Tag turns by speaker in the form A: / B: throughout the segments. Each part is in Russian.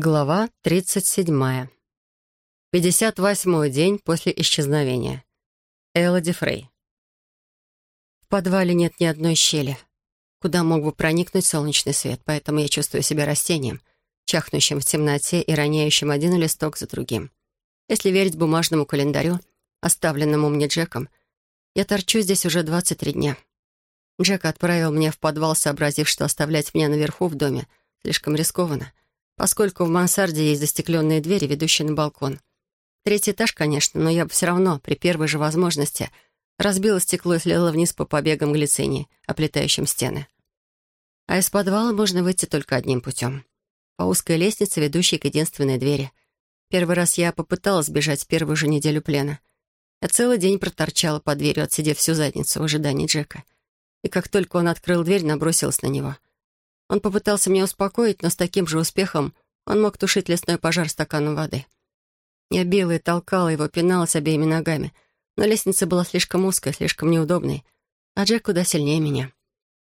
A: Глава 37. 58-й день после исчезновения. Элоди Фрей. В подвале нет ни одной щели, куда мог бы проникнуть солнечный свет, поэтому я чувствую себя растением, чахнущим в темноте и роняющим один листок за другим. Если верить бумажному календарю, оставленному мне Джеком, я торчу здесь уже 23 дня. Джек отправил меня в подвал, сообразив, что оставлять меня наверху в доме слишком рискованно — поскольку в мансарде есть застекленные двери, ведущие на балкон. Третий этаж, конечно, но я бы все равно, при первой же возможности, разбила стекло и слила вниз по побегам глицинии, оплетающим стены. А из подвала можно выйти только одним путем. По узкой лестнице, ведущей к единственной двери. Первый раз я попыталась бежать в первую же неделю плена. Я целый день проторчала под дверью, отсидев всю задницу в ожидании Джека. И как только он открыл дверь, набросилась на него — он попытался меня успокоить, но с таким же успехом он мог тушить лесной пожар стаканом воды. Я била и толкала его, пиналась обеими ногами, но лестница была слишком узкой, слишком неудобной, а Джек куда сильнее меня.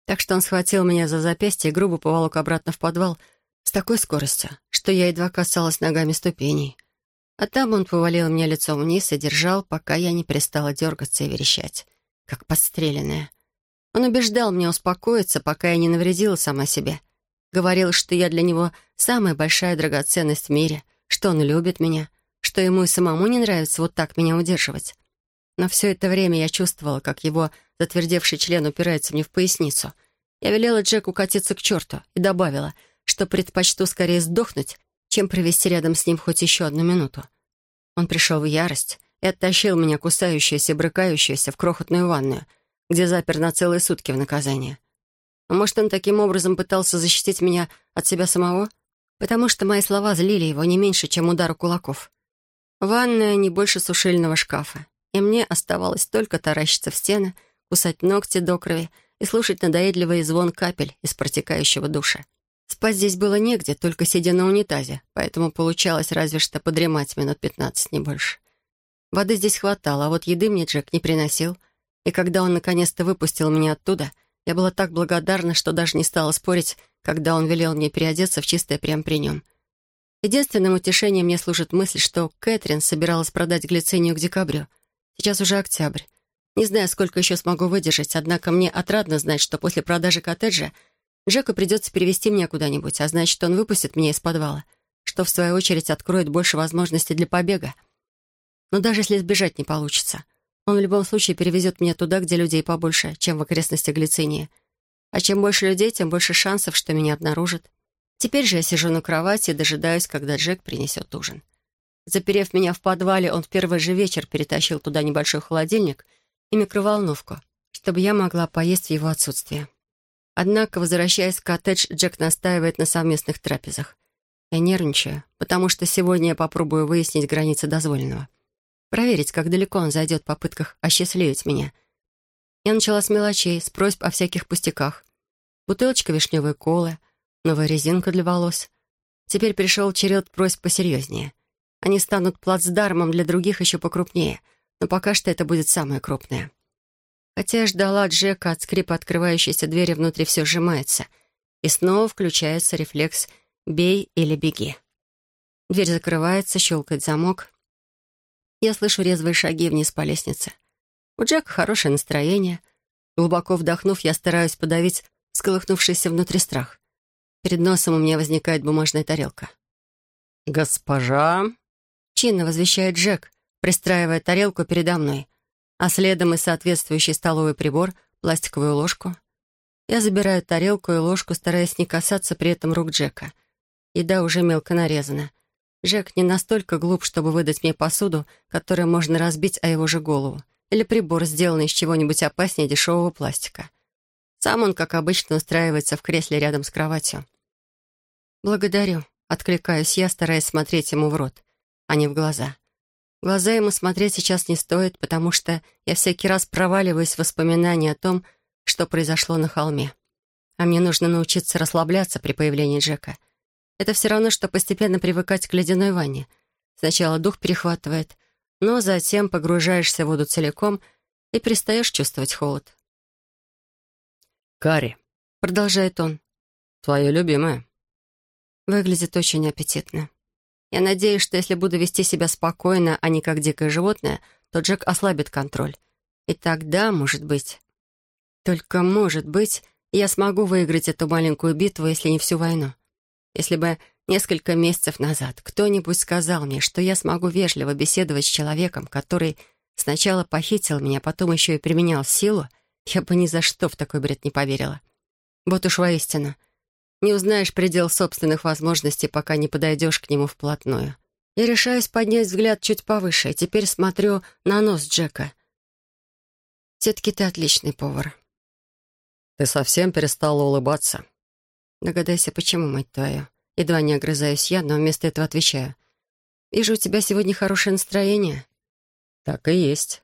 A: Так что он схватил меня за запястье и грубо поволок обратно в подвал с такой скоростью, что я едва касалась ногами ступеней. А там он повалил меня лицом вниз и держал, пока я не перестала дергаться и верещать, как подстреленная. Он убеждал меня успокоиться, пока я не навредила сама себе. Говорил, что я для него самая большая драгоценность в мире, что он любит меня, что ему и самому не нравится вот так меня удерживать. Но все это время я чувствовала, как его затвердевший член упирается мне в поясницу. Я велела Джеку катиться к черту и добавила, что предпочту скорее сдохнуть, чем провести рядом с ним хоть еще одну минуту. Он пришел в ярость и оттащил меня, кусающуюся, брыкающуюся, в крохотную ванную — где запер на целые сутки в наказание. А может, он таким образом пытался защитить меня от себя самого? Потому что мои слова злили его не меньше, чем удар кулаков. Ванная не больше сушильного шкафа, и мне оставалось только таращиться в стены, кусать ногти до крови и слушать надоедливый звон капель из протекающего душа. Спать здесь было негде, только сидя на унитазе, поэтому получалось разве что подремать минут пятнадцать, не больше. Воды здесь хватало, а вот еды мне Джек не приносил — и когда он наконец-то выпустил меня оттуда, я была так благодарна, что даже не стала спорить, когда он велел мне переодеться в чистое прямо при нем. Единственным утешением мне служит мысль, что Кэтрин собиралась продать глицинию к декабрю. Сейчас уже октябрь. Не знаю, сколько еще смогу выдержать, однако мне отрадно знать, что после продажи коттеджа Джеку придется перевести меня куда-нибудь, а значит, он выпустит меня из подвала, что, в свою очередь, откроет больше возможностей для побега. Но даже если сбежать не получится, он в любом случае перевезет меня туда, где людей побольше, чем в окрестностях Глицинии. А чем больше людей, тем больше шансов, что меня обнаружат. Теперь же я сижу на кровати и дожидаюсь, когда Джек принесет ужин. Заперев меня в подвале, он в первый же вечер перетащил туда небольшой холодильник и микроволновку, чтобы я могла поесть в его отсутствие. Однако, возвращаясь в коттедж, Джек настаивает на совместных трапезах. Я нервничаю, потому что сегодня я попробую выяснить границы дозволенного проверить, как далеко он зайдет в попытках осчастливить меня. Я начала с мелочей, с просьб о всяких пустяках. Бутылочка вишневой колы, новая резинка для волос. Теперь пришел черед просьб посерьезнее. Они станут плацдармом для других еще покрупнее, но пока что это будет самое крупное. Хотя ждала Джека от скрипа открывающейся двери внутри все сжимается, и снова включается рефлекс «бей или беги». Дверь закрывается, щелкает замок, я слышу резвые шаги вниз по лестнице. У Джека хорошее настроение. Глубоко вдохнув, я стараюсь подавить сколыхнувшийся внутри страх. Перед носом у меня возникает бумажная тарелка.
B: «Госпожа!»
A: — чинно возвещает Джек, пристраивая тарелку передо мной, а следом и соответствующий столовый прибор, пластиковую ложку. Я забираю тарелку и ложку, стараясь не касаться при этом рук Джека. Еда уже мелко нарезана — Жек не настолько глуп, чтобы выдать мне посуду, которую можно разбить о его же голову, или прибор, сделанный из чего-нибудь опаснее дешевого пластика. Сам он, как обычно, устраивается в кресле рядом с кроватью. «Благодарю», — откликаюсь я, стараясь смотреть ему в рот, а не в глаза. Глаза ему смотреть сейчас не стоит, потому что я всякий раз проваливаюсь в воспоминания о том, что произошло на холме. А мне нужно научиться расслабляться при появлении Джека — это все равно, что постепенно привыкать к ледяной ванне. Сначала дух перехватывает, но затем погружаешься в воду целиком и перестаешь чувствовать холод.
B: «Карри», —
A: продолжает он, —
B: «твое любимое».
A: Выглядит очень аппетитно. Я надеюсь, что если буду вести себя спокойно, а не как дикое животное, то Джек ослабит контроль. И тогда, может быть... Только, может быть, я смогу выиграть эту маленькую битву, если не всю войну. Если бы несколько месяцев назад кто-нибудь сказал мне, что я смогу вежливо беседовать с человеком, который сначала похитил меня, а потом еще и применял силу, я бы ни за что в такой бред не поверила. Вот уж воистину. Не узнаешь предел собственных возможностей, пока не подойдешь к нему вплотную. Я решаюсь поднять взгляд чуть повыше, и теперь смотрю на нос Джека. Все-таки ты отличный повар.
B: Ты совсем перестала улыбаться.
A: Догадайся, почему, мать твою. Едва не огрызаюсь я, но вместо этого отвечаю. Вижу, у тебя сегодня хорошее настроение.
B: Так и есть.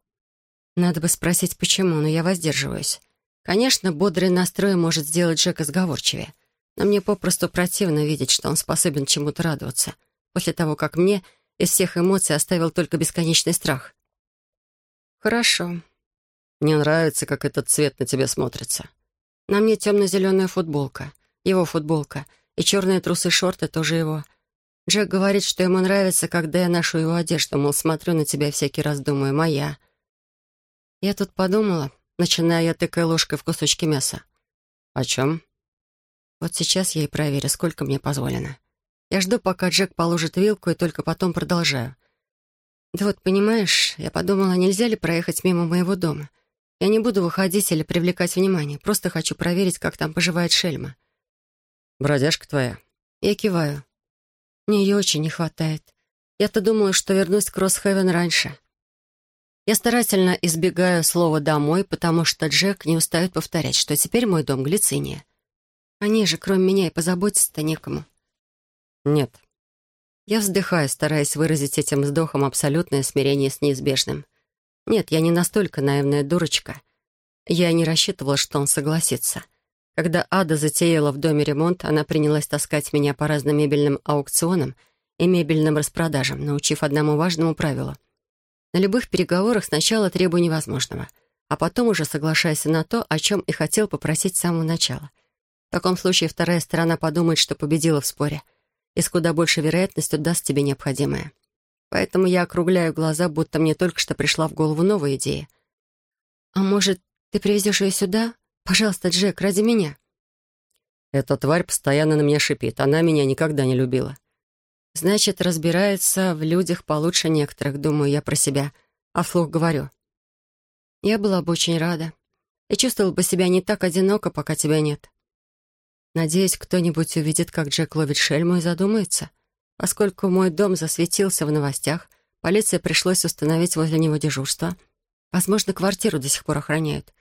A: Надо бы спросить, почему, но я воздерживаюсь. Конечно, бодрый настрой может сделать Джека сговорчивее, но мне попросту противно видеть, что он способен чему-то радоваться, после того, как мне из всех эмоций оставил только бесконечный страх. «Хорошо».
B: «Мне нравится, как этот цвет на тебе смотрится».
A: «На мне темно-зеленая футболка, его футболка, и черные трусы-шорты тоже его». Джек говорит, что ему нравится, когда я ношу его одежду, мол, смотрю на тебя всякий раз думаю, моя. Я тут подумала, начиная я тыкая ложкой в кусочки мяса.
B: О чем?
A: Вот сейчас я и проверю, сколько мне позволено. Я жду, пока Джек положит вилку, и только потом продолжаю. Да вот, понимаешь, я подумала, нельзя ли проехать мимо моего дома. Я не буду выходить или привлекать внимание, просто хочу проверить, как там поживает Шельма.
B: «Бродяжка твоя?»
A: Я киваю. Мне ее очень не хватает. Я-то думала, что вернусь в Кроссхевен раньше. Я старательно избегаю слова «домой», потому что Джек не устает повторять, что теперь мой дом — Глициния. Они же, кроме меня, и позаботиться-то некому.
B: Нет.
A: Я вздыхаю, стараясь выразить этим вздохом абсолютное смирение с неизбежным. Нет, я не настолько наивная дурочка. Я не рассчитывала, что он согласится. Когда Ада затеяла в доме ремонт, она принялась таскать меня по разным мебельным аукционам и мебельным распродажам, научив одному важному правилу. На любых переговорах сначала требуй невозможного, а потом уже соглашайся на то, о чем и хотел попросить с самого начала. В таком случае вторая сторона подумает, что победила в споре, и с куда большей вероятностью даст тебе необходимое. Поэтому я округляю глаза, будто мне только что пришла в голову новая идея. «А может, ты привезешь ее сюда?» Пожалуйста, Джек, ради меня».
B: Эта тварь постоянно на меня шипит. Она меня никогда не любила.
A: Значит, разбирается в людях получше некоторых, думаю я про себя, а вслух говорю. Я была бы очень рада и чувствовала бы себя не так одиноко, пока тебя нет. Надеюсь, кто-нибудь увидит, как Джек ловит шельму и задумается. Поскольку мой дом засветился в новостях, полиции пришлось установить возле него дежурство. Возможно, квартиру до сих пор охраняют.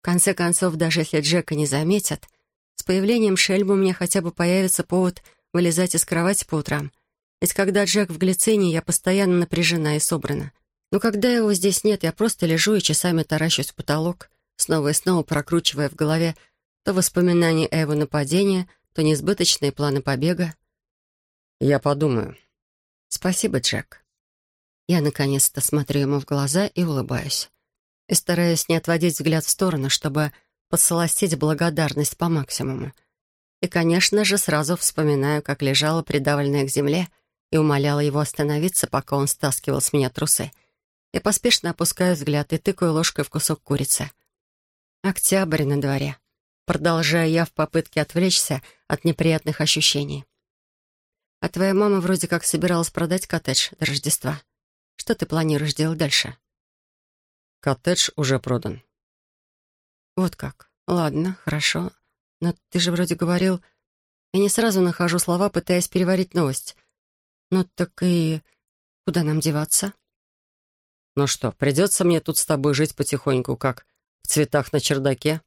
A: В конце концов, даже если Джека не заметят, с появлением Шельбы у меня хотя бы появится повод вылезать из кровати по утрам. Ведь когда Джек в глицине, я постоянно напряжена и собрана. Но когда его здесь нет, я просто лежу и часами таращусь в потолок, снова и снова прокручивая в голове то воспоминания о его нападении, то несбыточные планы побега.
B: «Я подумаю».
A: «Спасибо, Джек». Я наконец-то смотрю ему в глаза и улыбаюсь и стараюсь не отводить взгляд в сторону, чтобы подсластить благодарность по максимуму. И, конечно же, сразу вспоминаю, как лежала придавленная к земле и умоляла его остановиться, пока он стаскивал с меня трусы. Я поспешно опускаю взгляд и тыкаю ложкой в кусок курицы. Октябрь на дворе. Продолжаю я в попытке отвлечься от неприятных ощущений. А твоя мама вроде как собиралась продать коттедж до Рождества. Что ты планируешь делать дальше?»
B: Коттедж уже продан.
A: Вот как. Ладно, хорошо. Но ты же вроде говорил... Я не сразу нахожу слова, пытаясь переварить новость. Ну так и... Куда нам деваться?
B: Ну что, придется мне тут с тобой жить потихоньку, как в цветах на чердаке?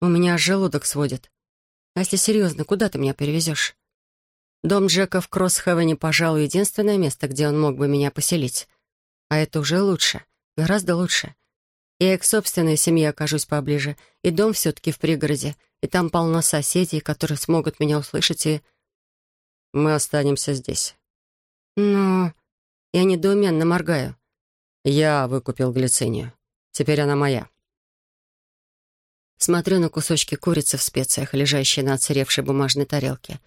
A: У меня желудок сводит. А если серьезно, куда ты меня перевезешь? Дом Джека в Кроссхевене, пожалуй, единственное место, где он мог бы меня поселить. А это уже лучше. Гораздо лучше. Я к собственной семье окажусь поближе, и дом все-таки в пригороде, и там полно соседей, которые смогут меня услышать, и...
B: Мы останемся здесь.
A: Но... Я недоуменно моргаю.
B: Я выкупил глицинию. Теперь она моя.
A: Смотрю на кусочки курицы в специях, лежащие на отсыревшей бумажной тарелке,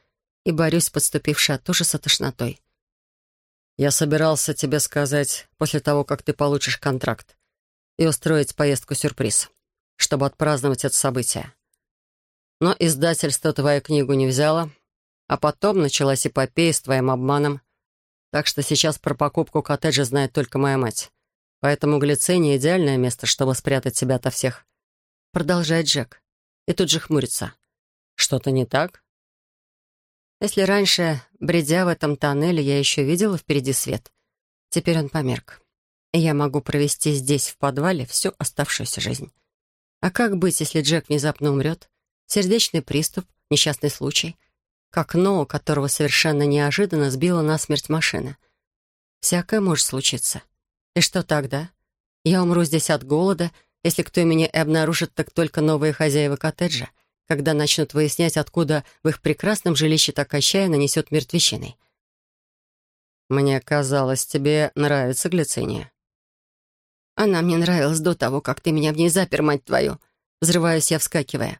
A: и борюсь с подступившей от ужаса тошнотой.
B: «Я собирался тебе сказать после того, как ты получишь контракт, и устроить поездку-сюрприз, чтобы отпраздновать это событие. Но издательство твою книгу не взяло, а потом началась эпопея с твоим обманом, так что сейчас про покупку коттеджа знает только моя мать. Поэтому глицения — идеальное место, чтобы спрятать себя ото всех. Продолжает Джек. И тут же хмурится. Что-то не так?
A: Если раньше, бредя в этом тоннеле, я еще видела впереди свет, теперь он померк. И я могу провести здесь, в подвале, всю оставшуюся жизнь. А как быть, если Джек внезапно умрет? Сердечный приступ, несчастный случай, как Ноу, которого совершенно неожиданно сбила насмерть машина. Всякое может случиться. И что тогда? Я умру здесь от голода, если кто меня и обнаружит, так только новые хозяева коттеджа — когда начнут выяснять, откуда в их прекрасном жилище так отчаянно несет мертвечиной.
B: «Мне казалось, тебе нравится глициния».
A: «Она мне нравилась до того, как ты меня в ней запер, мать твою!» Взрываюсь я, вскакивая.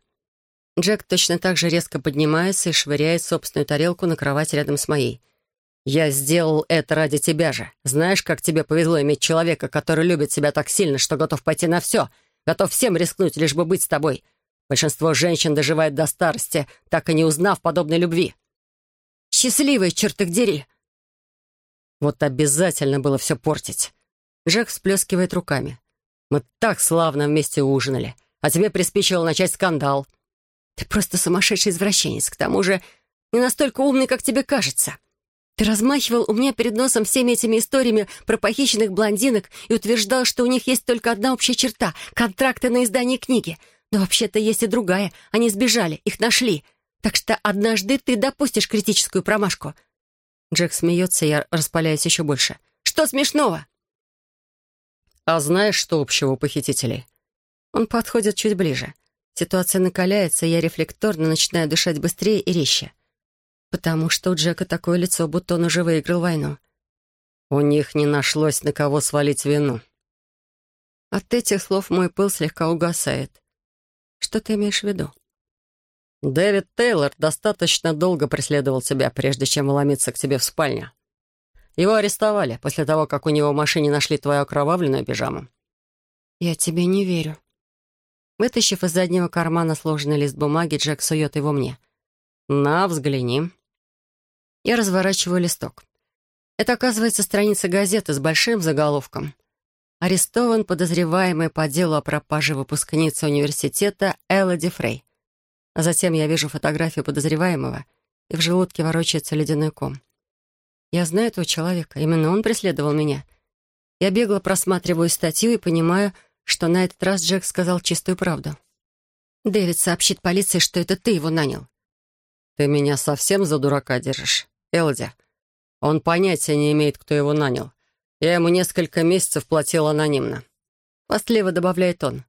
A: Джек точно так же резко поднимается и швыряет собственную тарелку на кровать рядом с моей. «Я сделал это ради тебя же. Знаешь, как тебе повезло иметь человека, который любит тебя так сильно, что готов пойти на все, готов всем рискнуть, лишь бы быть с тобой. Большинство женщин доживает до старости, так и не узнав подобной любви. Счастливые, чертых дери! Вот обязательно было все портить. Джек всплескивает руками. Мы так славно вместе ужинали, а тебе приспичило начать скандал. Ты просто сумасшедший извращенец, к тому же не настолько умный, как тебе кажется. Ты размахивал у меня перед носом всеми этими историями про похищенных блондинок и утверждал, что у них есть только одна общая черта — контракты на издание книги — но вообще-то есть и другая. Они сбежали, их нашли. Так что однажды ты допустишь критическую промашку». Джек смеется, я распаляюсь еще больше. «Что смешного?»
B: «А знаешь, что общего у похитителей?»
A: Он подходит чуть ближе. Ситуация накаляется, и я рефлекторно начинаю дышать быстрее и резче. Потому что у Джека такое лицо, будто он уже выиграл войну.
B: У них не нашлось на кого свалить вину.
A: От этих слов мой пыл слегка угасает. Что ты имеешь в виду?
B: Дэвид Тейлор достаточно долго преследовал тебя, прежде чем вломиться к тебе в спальню. Его арестовали после того, как у него в машине нашли твою окровавленную пижаму.
A: Я тебе не верю. Вытащив из заднего кармана сложенный лист бумаги, Джек сует его мне.
B: «На, взгляни».
A: Я разворачиваю листок. Это, оказывается, страница газеты с большим заголовком — арестован подозреваемый по делу о пропаже выпускницы университета Элоди Фрей. А затем я вижу фотографию подозреваемого, и в желудке ворочается ледяной ком. Я знаю этого человека, именно он преследовал меня. Я бегло просматриваю статью и понимаю, что на этот раз Джек сказал чистую правду. Дэвид сообщит полиции, что это ты его нанял.
B: «Ты меня совсем за дурака держишь, Элоди. Он понятия не имеет, кто его нанял. Я ему несколько месяцев платил анонимно.
A: Постливо добавляет он.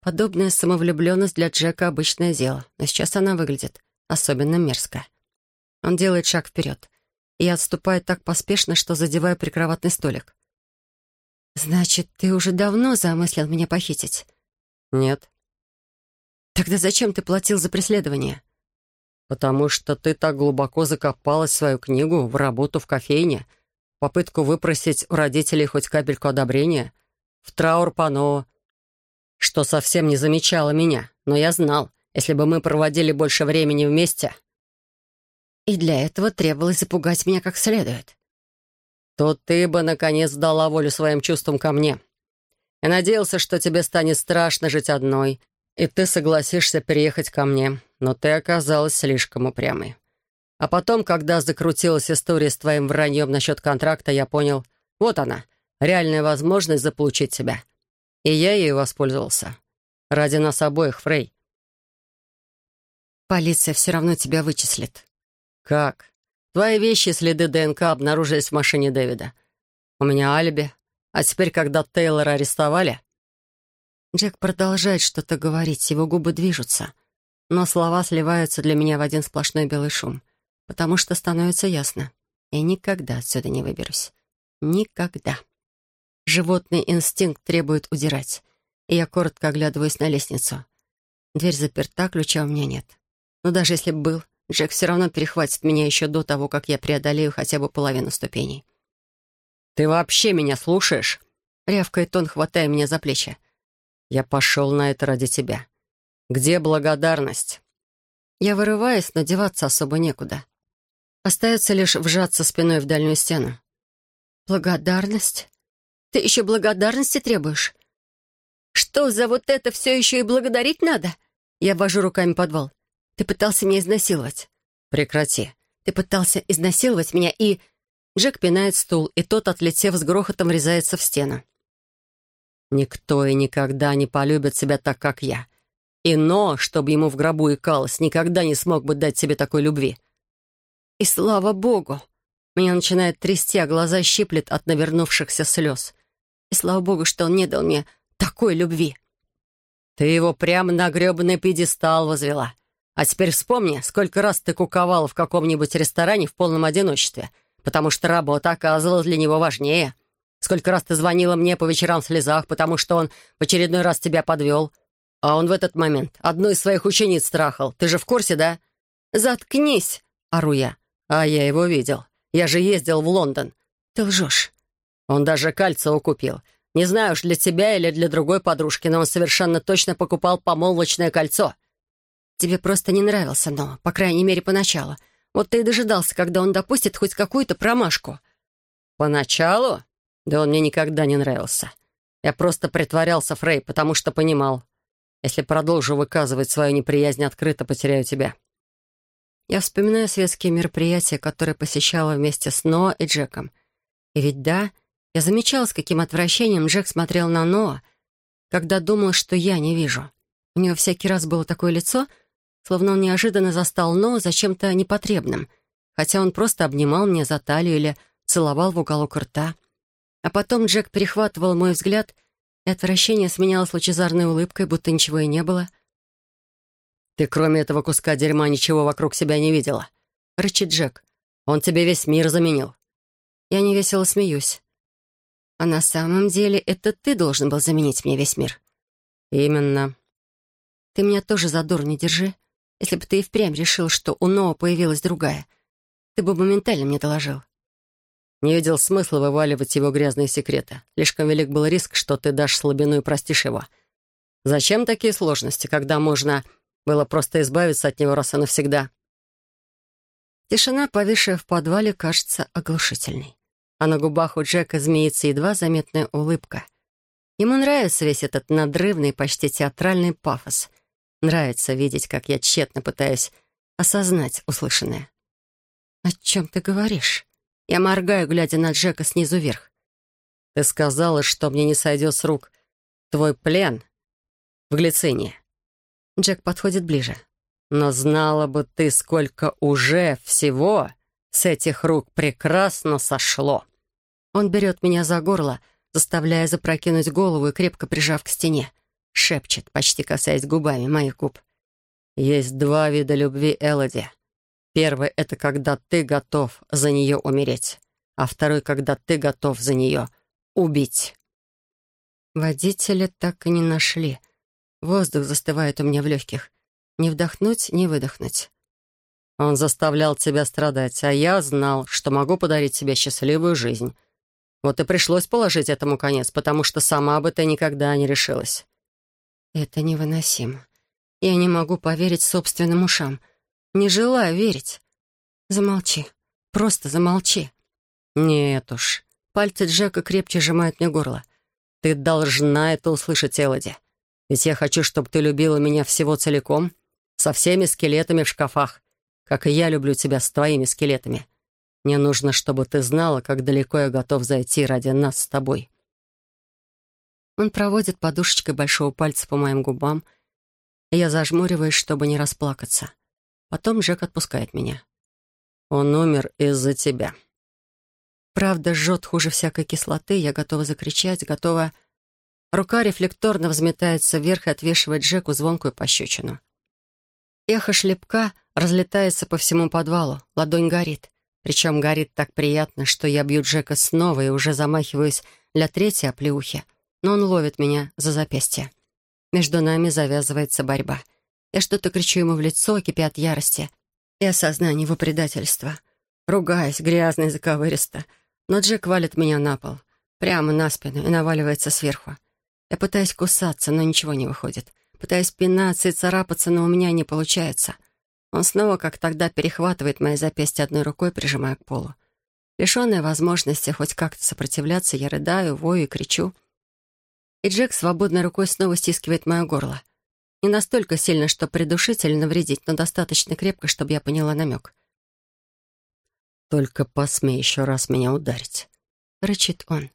A: Подобная самовлюбленность для Джека — обычное дело, но сейчас она выглядит особенно мерзко. Он делает шаг вперед, и я отступаю так поспешно, что задеваю прикроватный столик. «Значит, ты уже давно замыслил меня похитить?»
B: «Нет».
A: «Тогда зачем ты платил за преследование?»
B: «Потому что ты так глубоко закопалась в свою книгу, в работу в кофейне», попытку выпросить у родителей хоть капельку одобрения, в траур пано, что совсем не замечало меня, но я знал, если бы мы проводили больше времени вместе...
A: И для этого требовалось запугать меня как следует.
B: То ты бы, наконец, дала волю своим чувствам ко мне. Я надеялся, что тебе станет страшно жить одной, и ты согласишься переехать ко мне, но ты оказалась слишком упрямой. А потом, когда закрутилась история с твоим враньем насчет контракта, я понял, вот она, реальная возможность заполучить тебя. И я ею воспользовался. Ради нас обоих, Фрей.
A: Полиция все равно тебя вычислит.
B: Как? Твои вещи и следы ДНК обнаружились в машине Дэвида. У меня алиби. А теперь, когда Тейлора арестовали...
A: Джек продолжает что-то говорить, его губы движутся. Но слова сливаются для меня в один сплошной белый шум — потому что становится ясно. Я никогда отсюда не выберусь. Никогда. Животный инстинкт требует удирать, и я коротко оглядываюсь на лестницу. Дверь заперта, ключа у меня нет. Но даже если бы был, Джек все равно перехватит меня еще до того, как я преодолею хотя бы половину ступеней.
B: «Ты вообще меня слушаешь?»
A: — рявкает он, хватая меня за плечи.
B: «Я пошел на это ради тебя. Где благодарность?»
A: Я вырываюсь, но деваться особо некуда. Остается лишь вжаться спиной в дальнюю стену. «Благодарность? Ты еще благодарности требуешь? Что, за вот это все еще и благодарить надо?» Я ввожу руками подвал. «Ты пытался меня изнасиловать».
B: «Прекрати».
A: «Ты пытался изнасиловать меня и...» Джек пинает стул, и тот, отлетев с грохотом, врезается в стену.
B: «Никто и никогда не полюбит себя так, как я. И но, чтобы ему в гробу икалось, никогда не смог бы дать себе такой любви».
A: «И слава богу!» Меня начинает трясти, а глаза щиплет от навернувшихся слез. «И слава богу, что он не дал мне такой любви!»
B: «Ты его прямо на гребаный пьедестал возвела. А теперь вспомни, сколько раз ты куковала в каком-нибудь ресторане в полном одиночестве» потому что работа оказывалась для него важнее. Сколько раз ты звонила мне по вечерам в слезах, потому что он в очередной раз тебя подвел. А он в этот момент одну из своих учениц страхал. Ты же в курсе, да?
A: «Заткнись!» — ору я.
B: А я его видел. Я же ездил в Лондон.
A: Ты лжешь.
B: Он даже кольцо купил. Не знаю уж для тебя или для другой подружки, но он совершенно точно покупал помолвочное кольцо.
A: Тебе просто не нравился, но, по крайней мере, поначалу. Вот ты и дожидался, когда он допустит хоть какую-то промашку».
B: «Поначалу? Да он мне никогда не нравился. Я просто притворялся, Фрей, потому что понимал. Если продолжу выказывать свою неприязнь открыто, потеряю тебя».
A: Я вспоминаю светские мероприятия, которые посещала вместе с Ноа и Джеком. И ведь да, я замечала, с каким отвращением Джек смотрел на Ноа, когда думал, что я не вижу. У него всякий раз было такое лицо — словно он неожиданно застал Но зачем-то непотребным, хотя он просто обнимал меня за талию или целовал в уголок рта. А потом Джек перехватывал мой взгляд, и отвращение сменялось лучезарной улыбкой, будто ничего и не было.
B: «Ты кроме этого куска дерьма ничего вокруг себя не видела», — рычит Джек. «Он тебе весь мир заменил».
A: Я невесело смеюсь. «А на самом деле это ты должен был заменить мне весь мир».
B: «Именно».
A: «Ты меня тоже за дур не держи. Если бы ты и впрямь решил, что у Ноа появилась другая, ты бы моментально мне доложил.
B: Не видел смысла вываливать его грязные секреты. Слишком велик был риск, что ты дашь слабину и простишь его. Зачем такие сложности, когда можно было просто избавиться от него раз и навсегда?
A: Тишина, повисшая в подвале, кажется оглушительной. А на губах у Джека змеится едва заметная улыбка. Ему нравится весь этот надрывный, почти театральный пафос — Нравится видеть, как я тщетно пытаюсь осознать услышанное. «О чем ты говоришь?» Я моргаю, глядя на Джека снизу вверх.
B: «Ты сказала, что мне не сойдет с рук твой плен в глицине».
A: Джек подходит ближе.
B: «Но знала бы ты, сколько уже всего с этих рук прекрасно сошло».
A: Он берет меня за горло, заставляя запрокинуть голову и крепко прижав к стене шепчет, почти касаясь губами моих губ.
B: «Есть два вида любви, Элоди. Первый — это когда ты готов за нее умереть, а второй — когда ты готов за нее убить».
A: Водителя так и не нашли. Воздух застывает у меня в легких. Не вдохнуть, не выдохнуть.
B: Он заставлял тебя страдать, а я знал, что могу подарить тебе счастливую жизнь. Вот и пришлось положить этому конец, потому что сама бы ты никогда не решилась.
A: Это невыносимо. Я не могу поверить собственным ушам. Не желаю верить. Замолчи. Просто замолчи.
B: Нет уж. Пальцы Джека крепче сжимают мне горло. Ты должна это услышать, Элоди. Ведь я хочу, чтобы ты любила меня всего целиком, со всеми скелетами в шкафах, как и я люблю тебя с твоими скелетами. Мне нужно, чтобы ты знала, как далеко я готов зайти ради нас с тобой.
A: Он проводит подушечкой большого пальца по моим губам, и я зажмуриваюсь, чтобы не расплакаться. Потом Джек отпускает меня.
B: «Он умер из-за тебя».
A: Правда, жжет хуже всякой кислоты, я готова закричать, готова... Рука рефлекторно взметается вверх и отвешивает Джеку звонкую пощечину. Эхо шлепка разлетается по всему подвалу, ладонь горит. Причем горит так приятно, что я бью Джека снова и уже замахиваюсь для третьей оплеухи но он ловит меня за запястье. Между нами завязывается борьба. Я что-то кричу ему в лицо, кипя от ярости. и осознание его предательства. Ругаюсь, грязно и заковыристо, но Джек валит меня на пол, прямо на спину и наваливается сверху. Я пытаюсь кусаться, но ничего не выходит. Пытаюсь пинаться и царапаться, но у меня не получается. Он снова, как тогда, перехватывает мои запястья одной рукой, прижимая к полу. Лишенная возможности хоть как-то сопротивляться, я рыдаю, вою и кричу. И Джек свободной рукой снова стискивает мое горло. Не настолько сильно, чтобы придушить или навредить, но достаточно крепко, чтобы я поняла намек.
B: «Только посмей еще раз меня ударить», —
A: рычит он.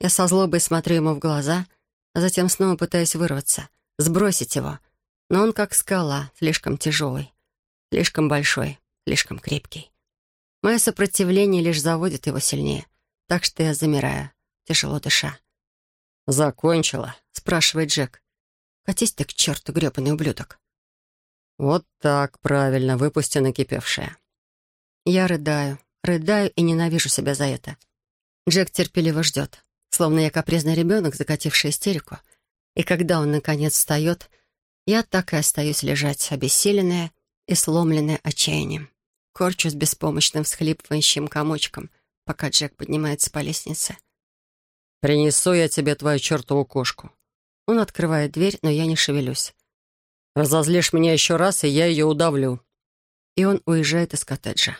A: Я со злобой смотрю ему в глаза, а затем снова пытаюсь вырваться, сбросить его. Но он как скала, слишком тяжелый. Слишком большой, слишком крепкий. Мое сопротивление лишь заводит его сильнее, так что я замираю, тяжело дыша.
B: «Закончила?»
A: — спрашивает Джек. «Катись ты к черту, гребаный ублюдок».
B: «Вот так, правильно, выпусти накипевшее».
A: Я рыдаю, рыдаю и ненавижу себя за это. Джек терпеливо ждет, словно я капризный ребенок, закативший истерику. И когда он, наконец, встает, я так и остаюсь лежать, обессиленная и сломленная отчаянием. Корчусь беспомощным всхлипывающим комочком, пока Джек поднимается по лестнице.
B: «Принесу я тебе твою чертову кошку».
A: Он открывает дверь, но я не шевелюсь.
B: «Разозлишь меня еще раз, и я ее удавлю».
A: И он уезжает из коттеджа.